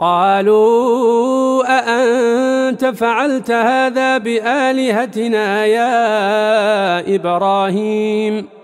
قالوا أأنت فعلت هذا بآلهتنا يا إبراهيم؟